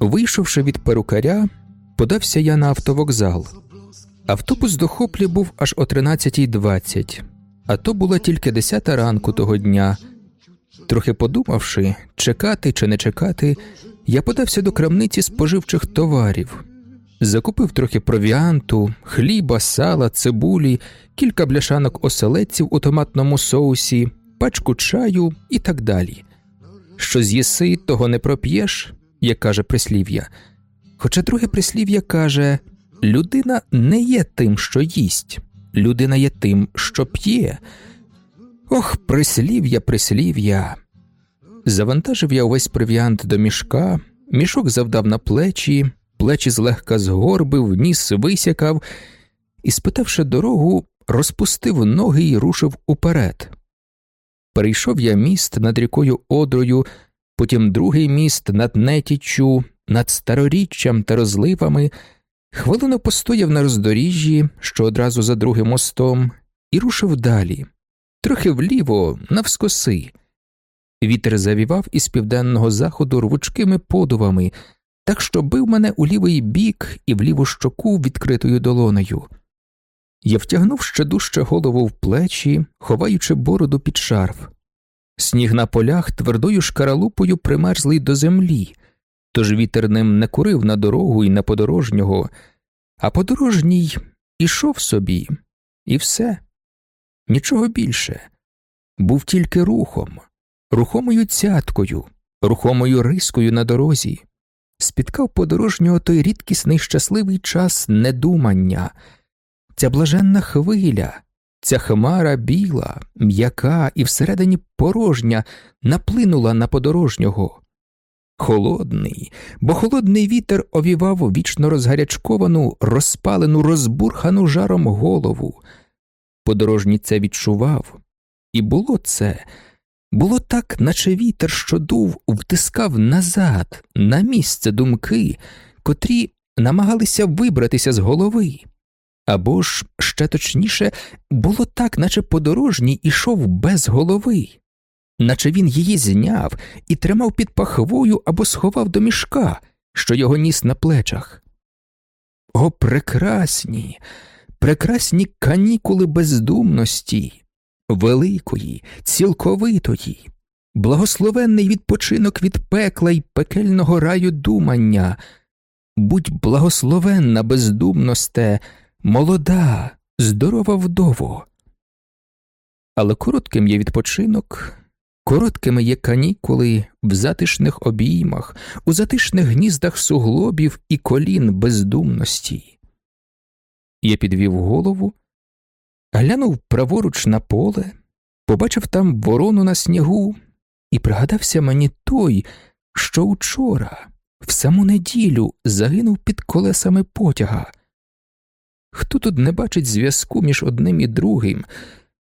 Вийшовши від перукаря, подався я на автовокзал. Автобус до Хоплі був аж о 13.20, а то була тільки 10 ранку того дня. Трохи подумавши, чекати чи не чекати, я подався до крамниці споживчих товарів. Закупив трохи провіанту, хліба, сала, цибулі, кілька бляшанок оселедців у томатному соусі, пачку чаю і так далі. Що з'їси, того не проп'єш, як каже прислів'я. Хоча друге прислів'я каже: людина не є тим, що їсть, людина є тим, що п'є. Ох, прислів'я, прислів'я. Завантажив я увесь провіант до мішка, мішок завдав на плечі, плечі злегка згорбив, ніс висякав і, спитавши дорогу, розпустив ноги і рушив уперед. Перейшов я міст над рікою Одрою, потім другий міст над Нетіччю, над староріччям та розливами, хвилину постояв на роздоріжжі, що одразу за другим мостом, і рушив далі, трохи вліво, навскоси. Вітер завівав із південного заходу рвучкими подувами, так що бив мене у лівий бік і в ліву щоку відкритою долонею. Я втягнув ще дужче голову в плечі, ховаючи бороду під шарф. Сніг на полях твердою шкаралупою примерзлий до землі, тож вітер ним не курив на дорогу і на подорожнього, а подорожній ішов собі, і все. Нічого більше. Був тільки рухом, рухомою цяткою, рухомою рискою на дорозі. Спіткав подорожнього той рідкісний щасливий час недумання, ця блаженна хвиля, ця хмара біла, м'яка і всередині порожня наплинула на подорожнього. Холодний, бо холодний вітер овівав вічно розгарячковану, розпалену, розбурхану жаром голову. Подорожній це відчував, і було це, було так, наче вітер, що дув, втискав назад, на місце думки, котрі намагалися вибратися з голови. Або ж, ще точніше, було так, наче подорожній ішов без голови, наче він її зняв і тримав під пахвою або сховав до мішка, що його ніс на плечах. О, прекрасні, прекрасні канікули бездумності, великої, цілковитої, благословенний відпочинок від пекла й пекельного раю думання. Будь благословенна бездумносте, молода, здорова вдово. Але коротким є відпочинок, короткими є канікули в затишних обіймах, у затишних гніздах суглобів і колін бездумності. Я підвів голову, глянув праворуч на поле, побачив там ворону на снігу і пригадався мені той, що учора, в саму неділю, загинув під колесами потяга. Хто тут не бачить зв'язку між одним і другим,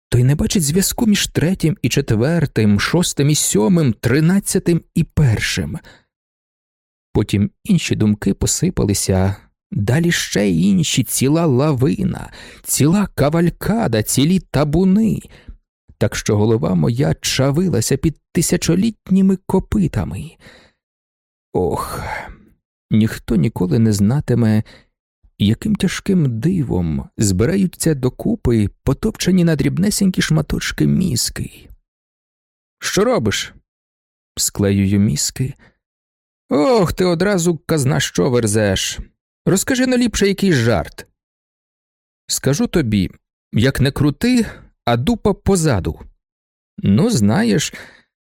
той не бачить зв'язку між третім і четвертим, шостим і сьомим, тринадцятим і першим. Потім інші думки посипалися, далі ще інші ціла лавина, ціла кавалькада, цілі табуни, так що голова моя чавилася під тисячолітніми копитами. Ох, ніхто ніколи не знатиме, яким тяжким дивом збираються докупи потопчені на дрібнесенькі шматочки мізки. Що робиш? склеюю мізки. Ох, ти одразу казна що верзеш. Розкажи но ліпше якийсь жарт. Скажу тобі, як не крути, а дупа позаду. Ну, знаєш,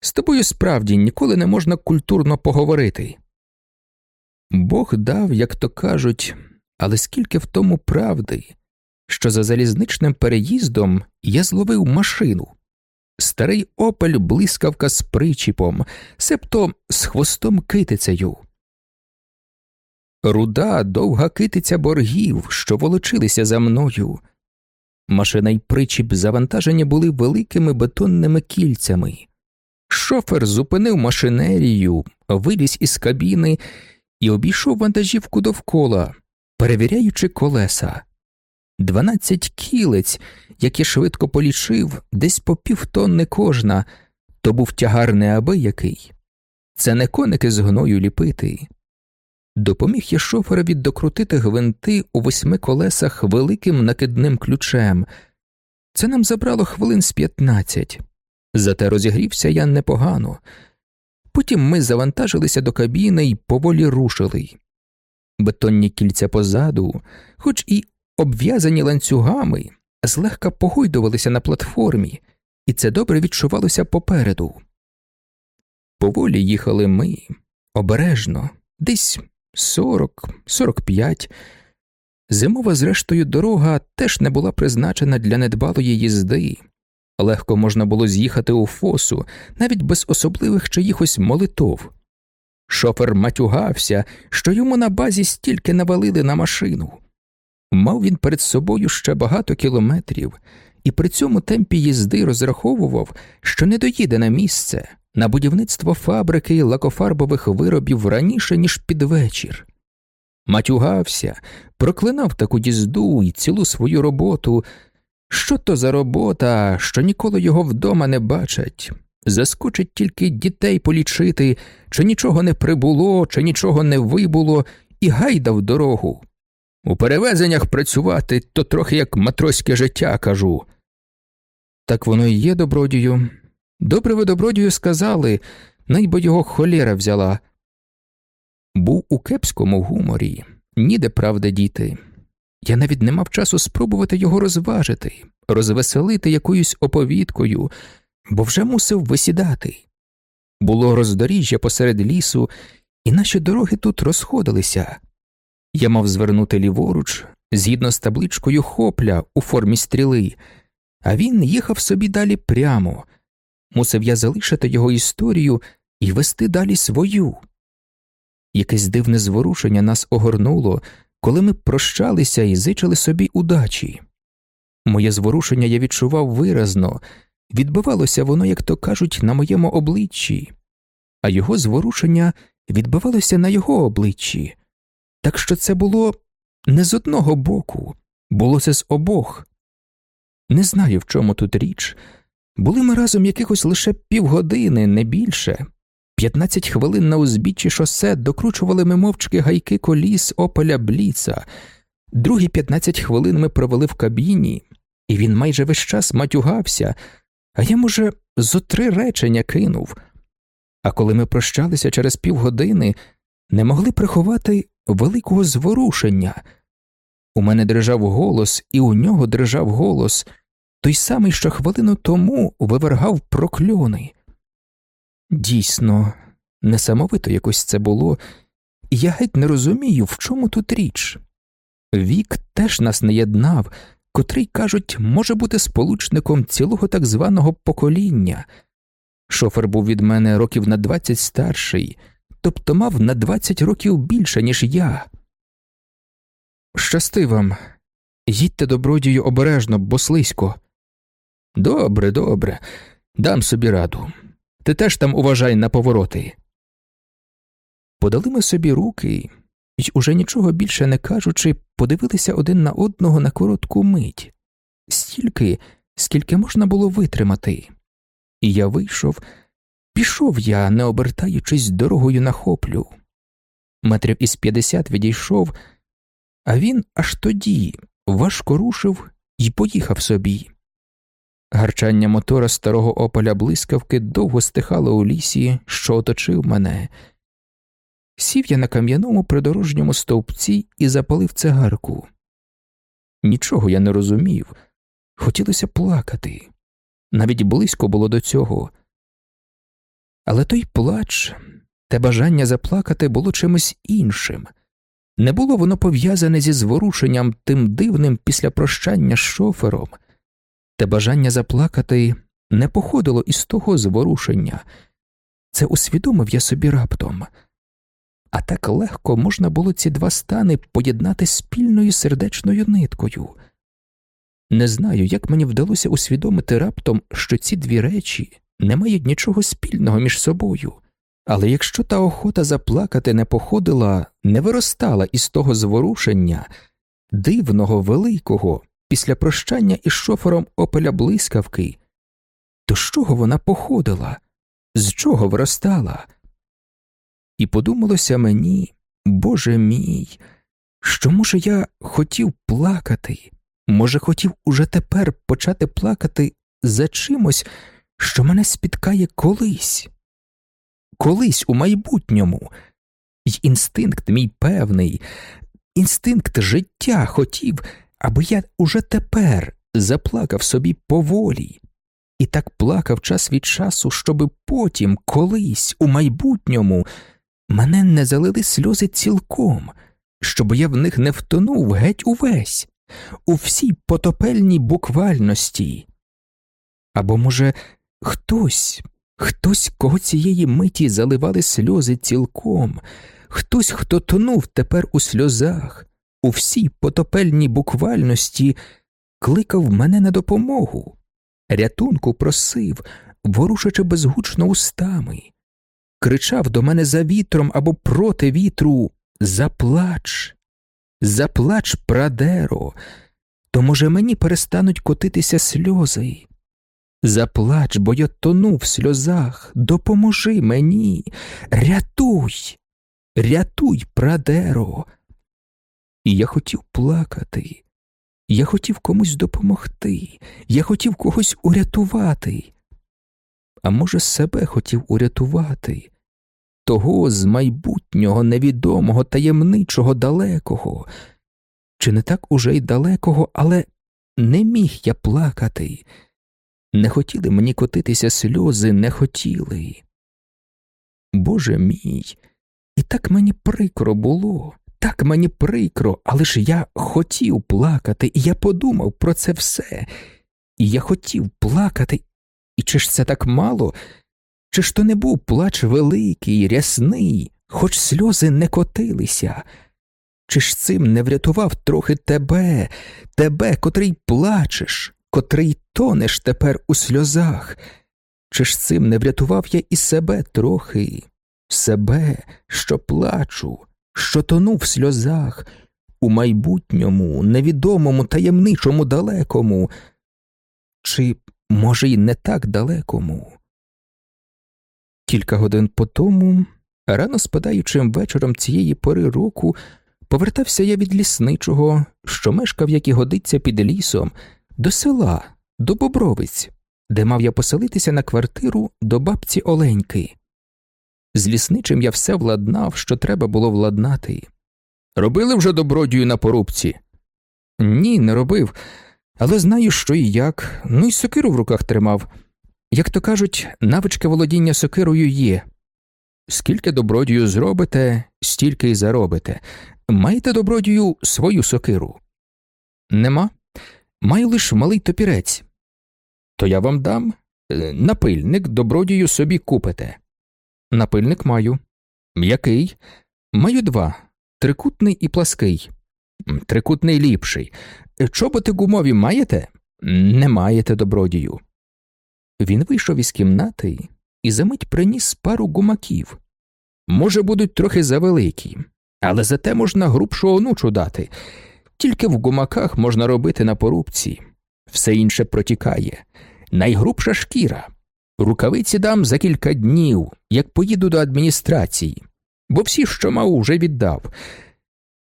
з тобою справді ніколи не можна культурно поговорити. Бог дав, як то кажуть, але скільки в тому правди, що за залізничним переїздом я зловив машину, старий опель блискавка з причіпом, себто з хвостом китицею. Руда довга китиця боргів, що волочилися за мною. Машина й причіп завантажені були великими бетонними кільцями. Шофер зупинив машинерію, виліз із кабіни і обійшов вантажівку довкола, перевіряючи колеса. Дванадцять кілець, які швидко полічив, десь по півтонни кожна, то був тягар неабиякий. Це не коники з гною ліпити. Допоміг я шоферові докрутити гвинти у восьми колесах великим накидним ключем. Це нам забрало хвилин з п'ятнадцять. Зате розігрівся я непогано. Потім ми завантажилися до кабіни і поволі рушили. Бетонні кільця позаду, хоч і обв'язані ланцюгами, злегка погойдувалися на платформі, і це добре відчувалося попереду. Поволі їхали ми обережно, десь сорок, сорок п'ять. Зимова, зрештою, дорога теж не була призначена для недбалої їзди. Легко можна було з'їхати у фосу, навіть без особливих чиїхось молитов. Шофер матюгався, що йому на базі стільки навалили на машину. Мав він перед собою ще багато кілометрів, і при цьому темпі їзди розраховував, що не доїде на місце на будівництво фабрики лакофарбових виробів раніше, ніж під вечір. Матюгався, проклинав таку їзду і цілу свою роботу. Що то за робота, що ніколи його вдома не бачать, заскочить тільки дітей полічити, чи нічого не прибуло, чи нічого не вибуло, і гайда в дорогу. У перевезеннях працювати то трохи як матроське життя, кажу. Так воно і є, добродію. Добре ви добродію сказали, найбо його холєра взяла. Був у кепському гуморі, ніде правда діти. Я навіть не мав часу спробувати його розважити, розвеселити якоюсь оповідкою, бо вже мусив висідати. Було роздоріжжя посеред лісу, і наші дороги тут розходилися. Я мав звернути ліворуч згідно з табличкою хопля у формі стріли, а він їхав собі далі прямо. Мусив я залишити його історію і вести далі свою. Якесь дивне зворушення нас огорнуло, коли ми прощалися і зичили собі удачі. Моє зворушення я відчував виразно, відбивалося воно, як то кажуть, на моєму обличчі, а його зворушення відбивалося на його обличчі. Так що це було не з одного боку, було це з обох. Не знаю, в чому тут річ. Були ми разом якихось лише півгодини, не більше. П'ятнадцять хвилин на узбіччі шосе докручували ми мовчки гайки коліс опеля бліца, другі п'ятнадцять хвилин ми провели в кабіні, і він майже весь час матюгався, а я, може, зо три речення кинув. А коли ми прощалися через півгодини, не могли приховати великого зворушення. У мене дрижав голос, і у нього дрижав голос, той самий, що хвилину тому вивергав прокльони. Дійсно, несамовито якось це було, і я геть не розумію, в чому тут річ. Вік теж нас не єднав, котрий, кажуть, може бути сполучником цілого так званого покоління. Шофер був від мене років на двадцять старший, тобто мав на двадцять років більше, ніж я. Щасти вам, їдьте добродію обережно, бо слизько. Добре, добре, дам собі раду. Ти теж там уважай на повороти. Подали ми собі руки і, уже нічого більше не кажучи, подивилися один на одного на коротку мить, стільки, скільки можна було витримати. І я вийшов, пішов я, не обертаючись дорогою на хоплю. Метрів із п'ятдесят відійшов, а він аж тоді важко рушив і поїхав собі. Гарчання мотора старого ополя блискавки довго стихало у лісі, що оточив мене. Сів я на кам'яному придорожньому стовпці і запалив цигарку. Нічого я не розумів, хотілося плакати, навіть близько було до цього. Але той плач, те бажання заплакати було чимось іншим. Не було воно пов'язане зі зворушенням тим дивним після прощання з шофером. Те бажання заплакати не походило із того зворушення. Це усвідомив я собі раптом. А так легко можна було ці два стани поєднати спільною сердечною ниткою. Не знаю, як мені вдалося усвідомити раптом, що ці дві речі не мають нічого спільного між собою, але якщо та охота заплакати не походила, не виростала із того зворушення, дивного, великого, після прощання із шофером опеля блискавки, то з чого вона походила, з чого виростала? І подумалося мені, Боже мій, що, може, я хотів плакати, може, хотів уже тепер почати плакати за чимось, що мене спіткає колись, колись у майбутньому, І інстинкт мій певний, інстинкт життя хотів, аби я уже тепер заплакав собі поволі, і так плакав час від часу, щоби потім, колись, у майбутньому, мене не залили сльози цілком, щоб я в них не втонув геть увесь, у всій потопельній буквальності. Або, може, хтось, хтось, кого цієї миті заливали сльози цілком, хтось, хто тонув тепер у сльозах, у всій потопельній буквальності, кликав мене на допомогу, рятунку просив, ворушачи безгучно устами, кричав до мене за вітром або проти вітру Заплач, заплач, прадеро, то, може, мені перестануть котитися сльози. Заплач, бо я тону в сльозах, допоможи мені, рятуй, рятуй, прадеро. І я хотів плакати, я хотів комусь допомогти, я хотів когось урятувати, а може, себе хотів урятувати, того з майбутнього невідомого, таємничого, далекого, чи не так уже й далекого, але не міг я плакати. Не хотіли мені котитися сльози, не хотіли. Боже мій, і так мені прикро було, так мені прикро, але ж я хотів плакати, і я подумав про це все, і я хотів плакати, і чи ж це так мало? Чи ж то не був плач великий, рясний, хоч сльози не котилися? Чи ж цим не врятував трохи тебе, тебе, котрий плачеш, котрий тонеш тепер у сльозах? Чи ж цим не врятував я і себе трохи, себе, що плачу, що тону в сльозах, у майбутньому, невідомому, таємничому, далекому, чи, може, й не так далекому? Кілька годин по тому, рано спадаючим вечором цієї пори року, повертався я від лісничого, що мешкав, як і годиться під лісом, до села, до Бобровиць, де мав я поселитися на квартиру до бабці Оленьки. З лісничим я все владнав, що треба було владнати. Робили вже добродію на порубці? Ні, не робив, але знаю, що і як, ну й сокиру в руках тримав. Як то кажуть, навички володіння сокирою є. Скільки добродію зробите, стільки й заробите. Маєте добродію свою сокиру? Нема. Маю лиш малий топірець. То я вам дам е, напильник добродію собі купите. Напильник маю. М'який. Маю два трикутний і плаский. Трикутний ліпший. Чоботи гумові маєте? Не маєте добродію. Він вийшов із кімнати і за мить приніс пару гумаків. Може, будуть трохи завеликі, але зате можна грубшу онучу дати. Тільки в гумаках можна робити на порубці, все інше протікає. Найгрубша шкіра. Рукавиці дам за кілька днів, як поїду до адміністрації, бо всі, що мав, уже віддав.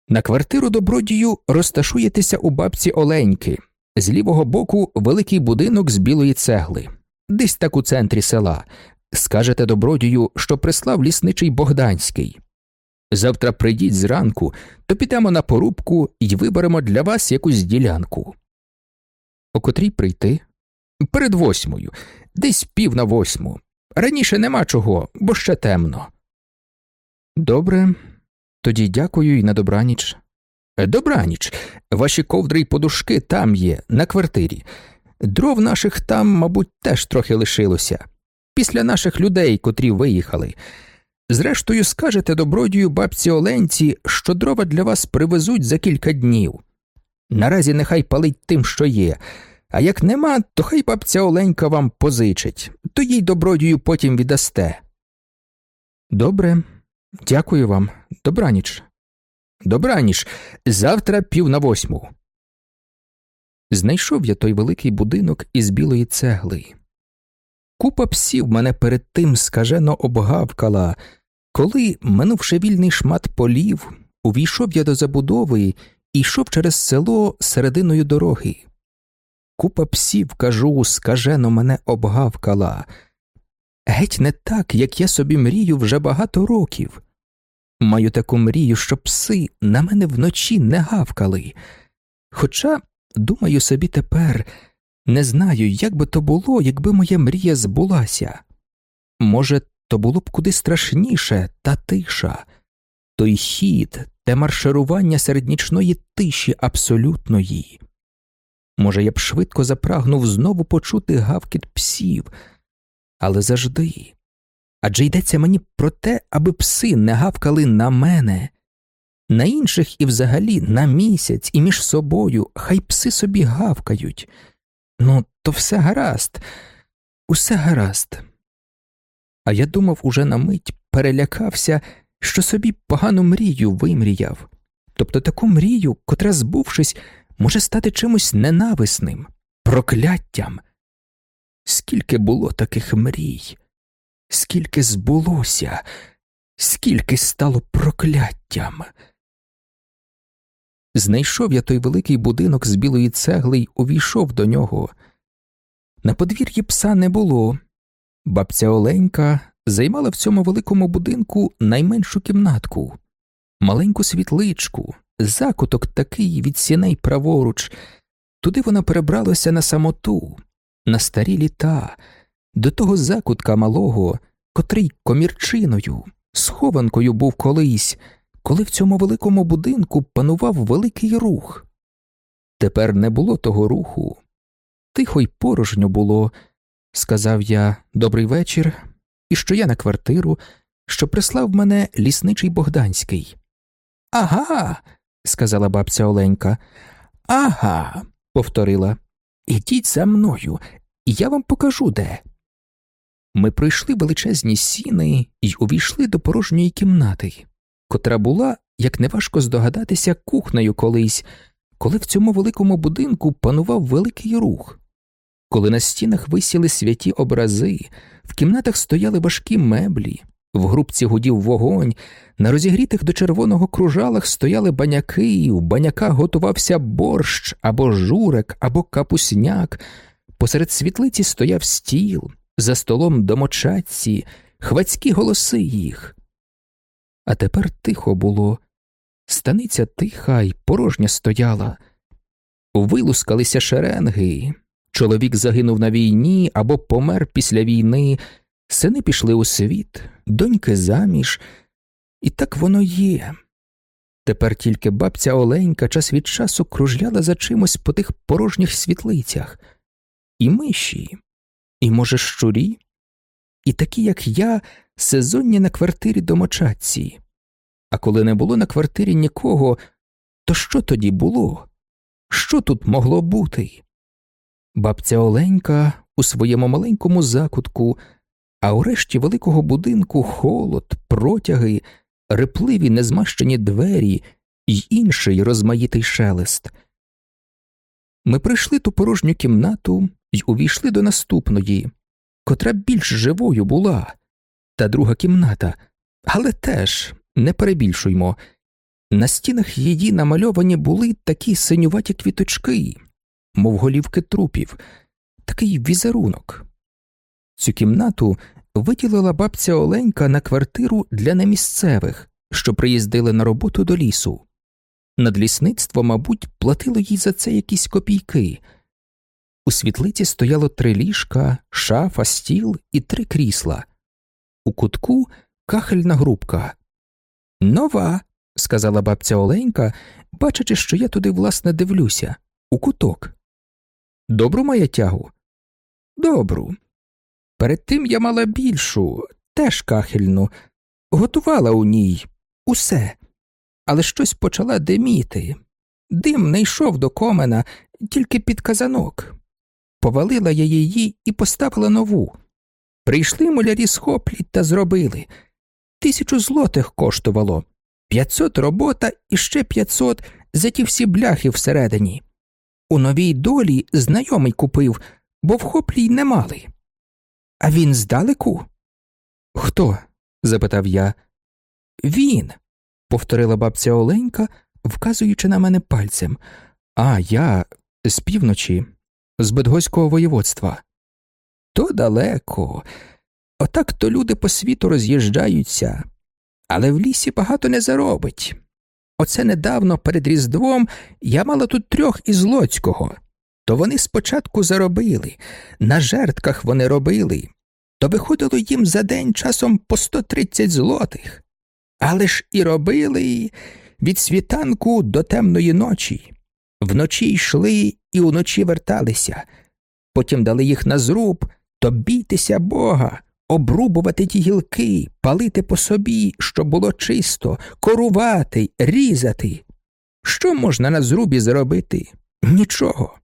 На квартиру добродію розташуєтеся у бабці Оленьки, з лівого боку великий будинок з білої цегли десь так у центрі села. Скажете добродію, що прислав лісничий Богданський. Завтра прийдіть зранку, то підемо на порубку і виберемо для вас якусь ділянку. О котрій прийти? Перед восьмою, десь пів на восьму. Раніше нема чого, бо ще темно. Добре, тоді дякую і на добраніч. Добраніч. Ваші ковдри й подушки там є, на квартирі. Дров наших там, мабуть, теж трохи лишилося. Після наших людей, котрі виїхали. Зрештою, скажете добродію бабці Оленці, що дрова для вас привезуть за кілька днів. Наразі нехай палить тим, що є, а як нема, то хай бабця Оленька вам позичить, то їй добродію потім віддасте. Добре, дякую вам. Добраніч. Добраніч. Завтра пів на восьму. Знайшов я той великий будинок із білої цегли. Купа псів мене перед тим скажено обгавкала, коли, минувши вільний шмат полів, увійшов я до забудови і йшов через село серединою дороги. Купа псів, кажу, скажено мене обгавкала. Геть не так, як я собі мрію вже багато років. Маю таку мрію, що пси на мене вночі не гавкали. Хоча, думаю собі тепер, не знаю, як би то було, якби моя мрія збулася. Може, то було б куди страшніше та тиша, той хід, те марширування серед нічної тиші абсолютної. Може, я б швидко запрагнув знову почути гавкіт псів, але завжди. Адже йдеться мені про те, аби пси не гавкали на мене, на інших і взагалі на місяць і між собою, хай пси собі гавкають. Ну, то все гаразд, усе гаразд. А я думав уже на мить, перелякався, що собі погану мрію вимріяв, тобто таку мрію, котра, збувшись, може стати чимось ненависним, прокляттям. Скільки було таких мрій, скільки збулося, скільки стало прокляттям. Знайшов я той великий будинок з білої цегли й увійшов до нього. На подвір'ї пса не було. Бабця Оленька займала в цьому великому будинку найменшу кімнатку, маленьку світличку, закуток такий від сіней праворуч. Туди вона перебралася на самоту, на старі літа, до того закутка малого, котрий комірчиною, схованкою був колись коли в цьому великому будинку панував великий рух. Тепер не було того руху. Тихо й порожньо було. Сказав я добрий вечір, і що я на квартиру, що прислав мене лісничий Богданський. Ага, сказала бабця Оленька. Ага, повторила. Ідіть за мною, і я вам покажу де. Ми пройшли величезні сіни і увійшли до порожньої кімнати котра була, як неважко здогадатися, кухнею колись, коли в цьому великому будинку панував великий рух, коли на стінах висіли святі образи, в кімнатах стояли важкі меблі, в грубці гудів вогонь, на розігрітих до червоного кружалах стояли баняки, у баняках готувався борщ або журек, або капусняк, посеред світлиці стояв стіл, за столом домочадці, хвацькі голоси їх. А тепер тихо було. Станиця тиха й порожня стояла. Вилускалися шеренги. Чоловік загинув на війні або помер після війни, сини пішли у світ, доньки заміж, і так воно є. Тепер тільки бабця Оленька час від часу кружляла за чимось по тих порожніх світлицях, і миші, і, може, щурі, і такі, як я, сезонні на квартирі домочадці. А коли не було на квартирі нікого, то що тоді було? Що тут могло бути? Бабця Оленька у своєму маленькому закутку, а у решті великого будинку холод, протяги, репливі незмащені двері й інший розмаїтий шелест. Ми прийшли ту порожню кімнату й увійшли до наступної, котра більш живою була та друга кімната, але теж не перебільшуймо. На стінах її намальовані були такі синюваті квіточки, мов голівки трупів, такий візерунок. Цю кімнату виділила бабця Оленька на квартиру для немісцевих, що приїздили на роботу до лісу. Надлісництво, мабуть, платило їй за це якісь копійки. У світлиці стояло три ліжка, шафа, стіл і три крісла. У кутку кахельна грубка. Нова, сказала бабця Оленька, бачачи, що я туди, власне, дивлюся, у куток. Добру моя тягу? Добру. Перед тим я мала більшу, теж кахельну, готувала у ній усе, але щось почала диміти. Дим не йшов до комена, тільки під казанок. Повалила я її і поставила нову. Прийшли мулярі з хоплі та зробили. Тисячу злотих коштувало, п'ятсот робота і ще п'ятсот за ті всі бляхи всередині. У новій долі знайомий купив, бо в хоплі й не мали. А він здалеку? Хто? запитав я. Він, повторила бабця Оленька, вказуючи на мене пальцем. А я з півночі, з Бедгоського воєводства. То далеко. Отак то люди по світу роз'їжджаються, але в лісі багато не заробить. Оце недавно перед Різдвом я мала тут трьох із Лоцького. То вони спочатку заробили, на жертках вони робили, то виходило їм за день часом по 130 злотих. Але ж і робили від світанку до темної ночі. Вночі йшли і уночі верталися. Потім дали їх на зруб, то бійтеся Бога, обрубувати ті гілки, палити по собі, щоб було чисто, корувати, різати. Що можна на зрубі зробити? Нічого.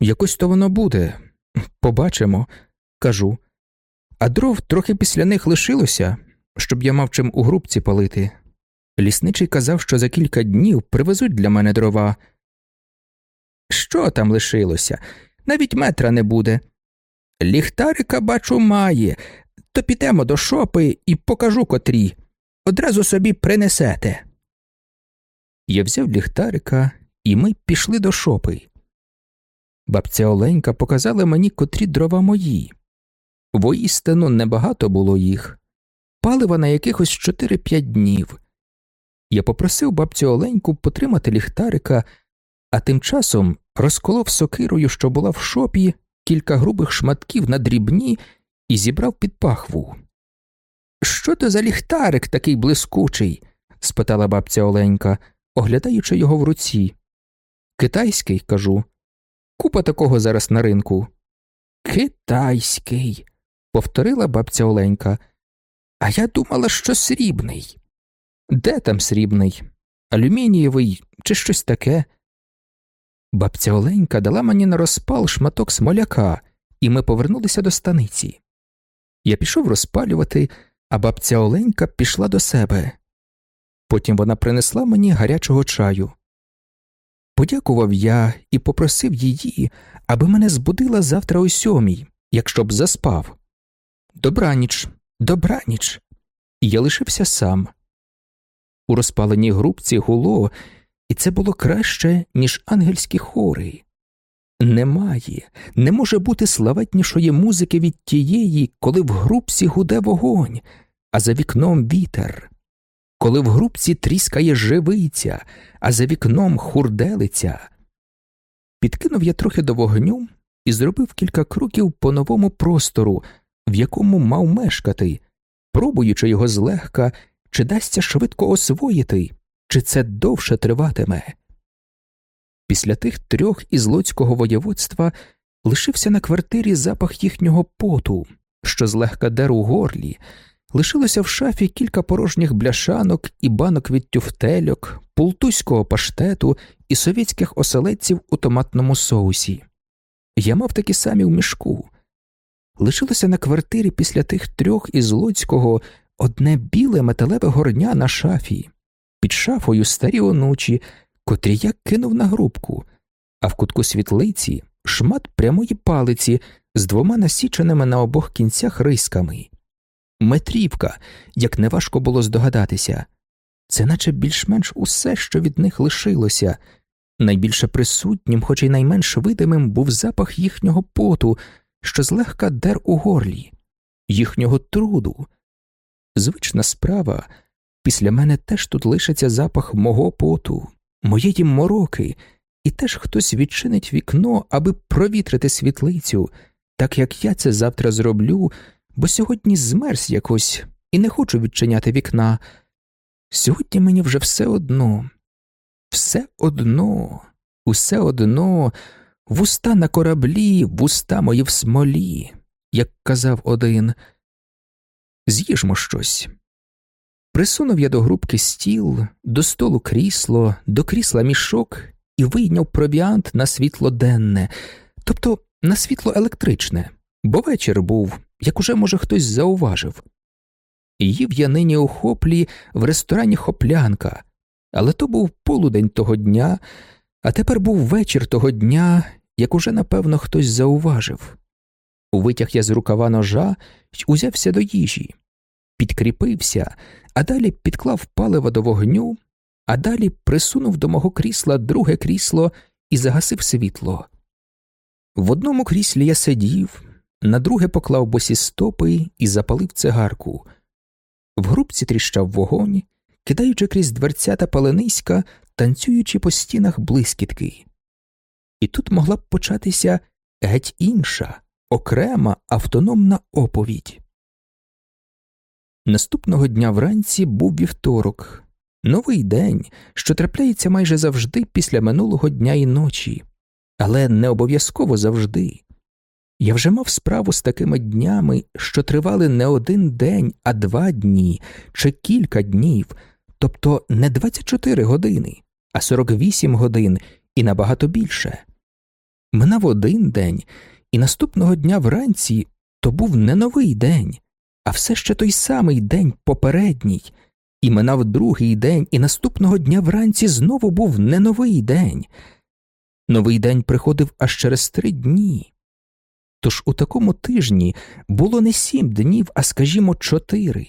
Якось то воно буде. Побачимо, кажу. А дров трохи після них лишилося, щоб я мав чим у грубці палити. Лісничий казав, що за кілька днів привезуть для мене дрова. Що там лишилося? Навіть метра не буде. Ліхтарика, бачу, має, то підемо до шопи і покажу котрі. Одразу собі принесете. Я взяв ліхтарика, і ми пішли до шопи. Бабця Оленька показала мені котрі дрова мої. Воістину небагато було їх, палива на якихось 4-5 днів. Я попросив бабцю Оленьку потримати ліхтарика, а тим часом розколов сокирою, що була в шопі, кілька грубих шматків на дрібні і зібрав під пахву. Що то за ліхтарик такий блискучий? спитала бабця Оленька, оглядаючи його в руці. Китайський, кажу. Купа такого зараз на ринку. Китайський, повторила бабця Оленька. А я думала, що срібний. Де там срібний? Алюмінієвий чи щось таке? Бабця Оленька дала мені на розпал шматок смоляка, і ми повернулися до станиці. Я пішов розпалювати, а бабця Оленька пішла до себе. Потім вона принесла мені гарячого чаю. Подякував я і попросив її, аби мене збудила завтра о сьомій, якщо б заспав. Добраніч, добраніч. І я лишився сам. У розпаленій грубці гуло, і це було краще, ніж ангельські хори. Немає, не може бути славетнішої музики від тієї, коли в грубці гуде вогонь, а за вікном вітер, коли в грубці тріскає живиця, а за вікном хурделиця. Підкинув я трохи до вогню і зробив кілька кроків по новому простору, в якому мав мешкати, пробуючи його злегка, чи дасться швидко освоїти, чи це довше триватиме. Після тих трьох із Луцького воєводства лишився на квартирі запах їхнього поту, що злегка дер у горлі, лишилося в шафі кілька порожніх бляшанок і банок від тюфтельок, пултуського паштету і совєтських оселедців у томатному соусі. Я мав такі самі в мішку. Лишилося на квартирі після тих трьох із Луцького одне біле металеве горня на шафі, під шафою старі онучі, котрі я кинув на грубку, а в кутку світлиці шмат прямої палиці з двома насіченими на обох кінцях рисками. Метрівка, як неважко було здогадатися, це наче більш-менш усе, що від них лишилося. Найбільше присутнім, хоч і найменш видимим, був запах їхнього поту, що злегка дер у горлі, їхнього труду. Звична справа, після мене теж тут лишиться запах мого поту, моєї мороки, і теж хтось відчинить вікно, аби провітрити світлицю, так як я це завтра зроблю, бо сьогодні змерз якось і не хочу відчиняти вікна. Сьогодні мені вже все одно, все одно, усе одно, вуста на кораблі, вуста мої в смолі, як казав один. З'їжмо щось. Присунув я до грубки стіл, до столу крісло, до крісла мішок і вийняв провіант на світло денне, тобто на світло електричне, бо вечір був, як уже, може, хтось зауважив. Їв я нині у хоплі в ресторані Хоплянка, але то був полудень того дня, а тепер був вечір того дня, як уже, напевно, хтось зауважив. Витяг я з рукава ножа й узявся до їжі, підкріпився, а далі підклав паливо до вогню, а далі присунув до мого крісла друге крісло і загасив світло. В одному кріслі я сидів, на друге поклав босі стопи і запалив цигарку. В грубці тріщав вогонь, кидаючи крізь дверцята палениська, танцюючи по стінах блискітки. І тут могла б початися геть інша, окрема автономна оповідь. Наступного дня вранці був вівторок, новий день, що трапляється майже завжди після минулого дня і ночі, але не обов'язково завжди. Я вже мав справу з такими днями, що тривали не один день, а два дні чи кілька днів, тобто не 24 години, а 48 годин і набагато більше. Минав один день, і наступного дня вранці то був не новий день, а все ще той самий день попередній, і минав другий день, і наступного дня вранці знову був не новий день. Новий день приходив аж через три дні. Тож у такому тижні було не сім днів, а скажімо, чотири.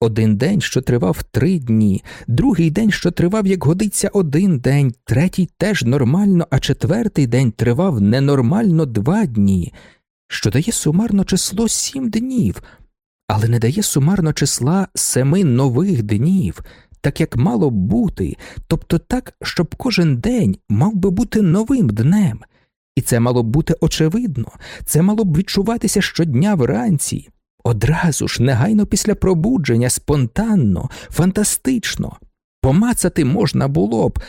Один день, що тривав три дні, другий день, що тривав, як годиться, один день, третій теж нормально, а четвертий день тривав ненормально два дні, що дає сумарно число сім днів, але не дає сумарно числа семи нових днів, так як мало б бути, тобто так, щоб кожен день мав би бути новим днем. І це мало б бути очевидно, це мало б відчуватися щодня вранці, одразу ж, негайно після пробудження, спонтанно, фантастично. Помацати можна було б,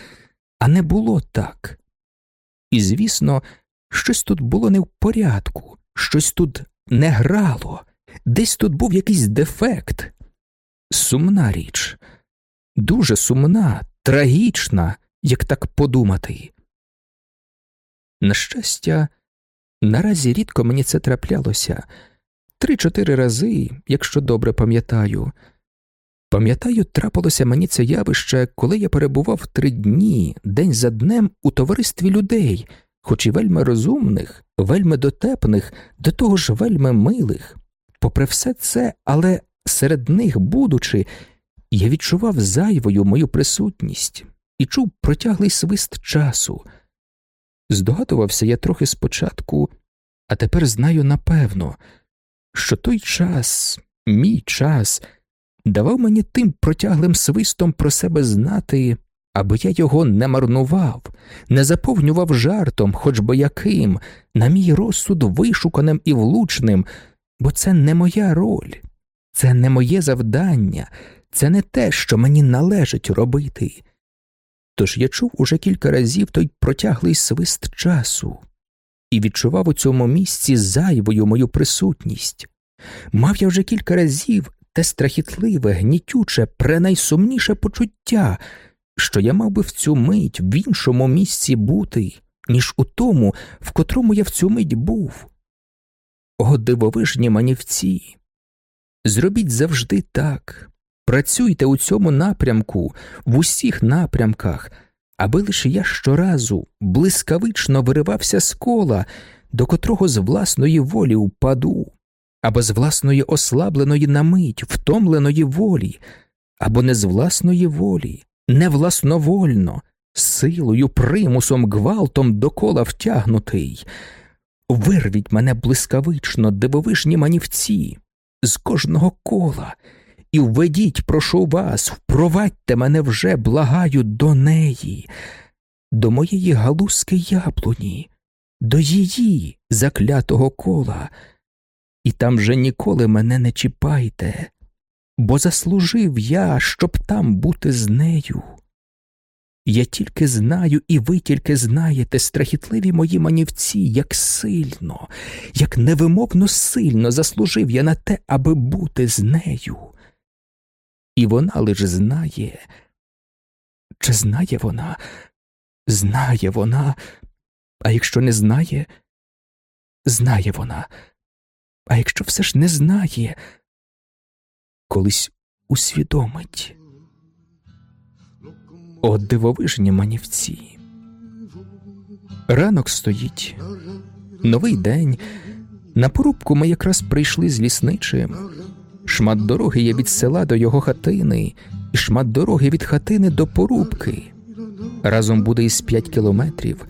а не було так. І, звісно, щось тут було не в порядку, щось тут не грало, десь тут був якийсь дефект. Сумна річ, дуже сумна, трагічна, як так подумати. На щастя, наразі рідко мені це траплялося три-чотири рази, якщо добре пам'ятаю. Пам'ятаю, трапилося мені це явище, коли я перебував три дні, день за днем у товаристві людей, хоч і вельми розумних, вельми дотепних, до того ж вельми милих. Попри все це, але серед них, будучи, я відчував зайвою мою присутність і чув протяглий свист часу. Здогадувався я трохи спочатку, а тепер знаю напевно, що той час, мій час, давав мені тим протяглим свистом про себе знати, аби я його не марнував, не заповнював жартом, хоч би яким, на мій розсуд вишуканим і влучним, бо це не моя роль, це не моє завдання, це не те, що мені належить робити. Тож я чув уже кілька разів той протяглий свист часу і відчував у цьому місці зайвою мою присутність. Мав я вже кілька разів те страхітливе, гнітюче, пренайсумніше почуття, що я мав би в цю мить в іншому місці бути, ніж у тому, в котрому я в цю мить був. О, дивовижні манівці! Зробіть завжди так, Працюйте у цьому напрямку, в усіх напрямках, аби лише я щоразу блискавично виривався з кола, до котрого з власної волі впаду, або з власної ослабленої на мить, втомленої волі, або не з власної волі, не власновольно, силою, примусом, гвалтом до кола втягнутий. Вирвіть мене блискавично, дивовижні манівці, з кожного кола і введіть, прошу вас, впровадьте мене вже, благаю, до неї, до моєї галузки яблуні, до її заклятого кола, і там же ніколи мене не чіпайте, бо заслужив я, щоб там бути з нею. Я тільки знаю, і ви тільки знаєте, страхітливі мої манівці, як сильно, як невимовно сильно заслужив я на те, аби бути з нею. І вона лише знає. Чи знає вона? Знає вона, а якщо не знає, знає вона, а якщо все ж не знає, колись усвідомить. О, дивовижні манівці. Ранок стоїть, новий день. На порубку ми якраз прийшли з лісничим. Шмат дороги є від села до його хатини, і шмат дороги від хатини до порубки. Разом буде із п'ять кілометрів.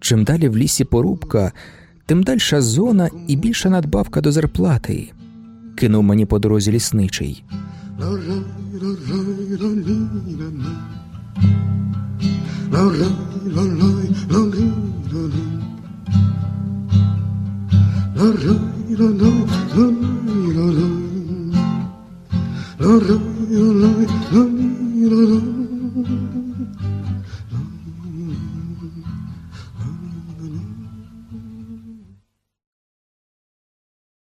Чим далі в лісі порубка, тим дальша зона і більша надбавка до зарплати. Кинув мені по дорозі лісничий. Lonely, lonely, lonely, lonely. Lonely, lonely, lonely, lonely. Lonely, lonely, lonely, lonely.